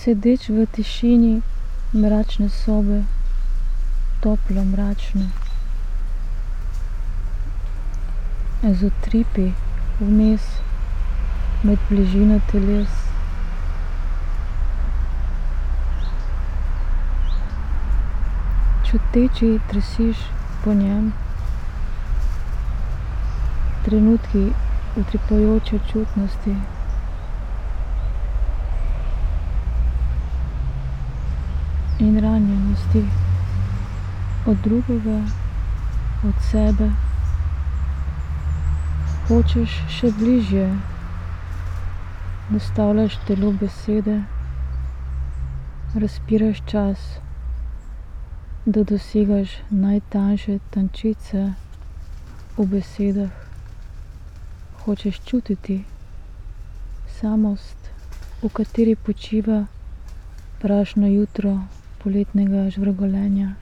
Sedeč v tišini mračne sobe, toplo mračne. Z utripi vmes med bližino teles. Čuteči drsiš po njem. Trenutki utripajoče čutnosti. In ranjenosti od drugega, od sebe. Hočeš še bližje. Nastavljaš telo besede. Razpiraš čas, da dosegaš najtanjše tančice v besedah. Hočeš čutiti samost, v kateri počiva prašno jutro poletnega žvrgolenja.